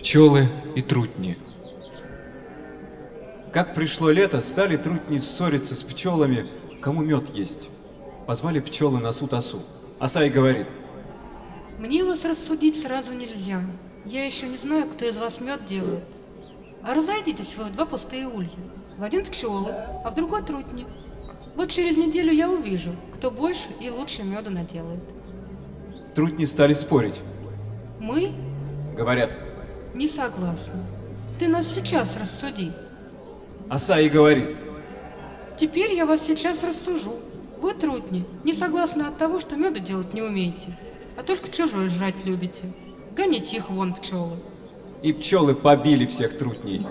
Пчелы и трутни. Как пришло лето, стали трутни ссориться с пчелами, кому мед есть. Позвали пчелы на суд осу. Оса и говорит, Мне вас рассудить сразу нельзя. Я еще не знаю, кто из вас мед делает. А разойдитесь вы в два пустые улья. В один пчелы, а в другой трутни. Вот через неделю я увижу, кто больше и лучше меда наделает. трутни стали спорить. Мы Говорят, не согласны. Ты нас сейчас рассуди. оса и говорит, Теперь я вас сейчас рассужу. Вы, трутни, не согласны от того, что меда делать не умеете, а только чужое жрать любите. Гоните их вон, пчелы. и пчелы побили всех трутней.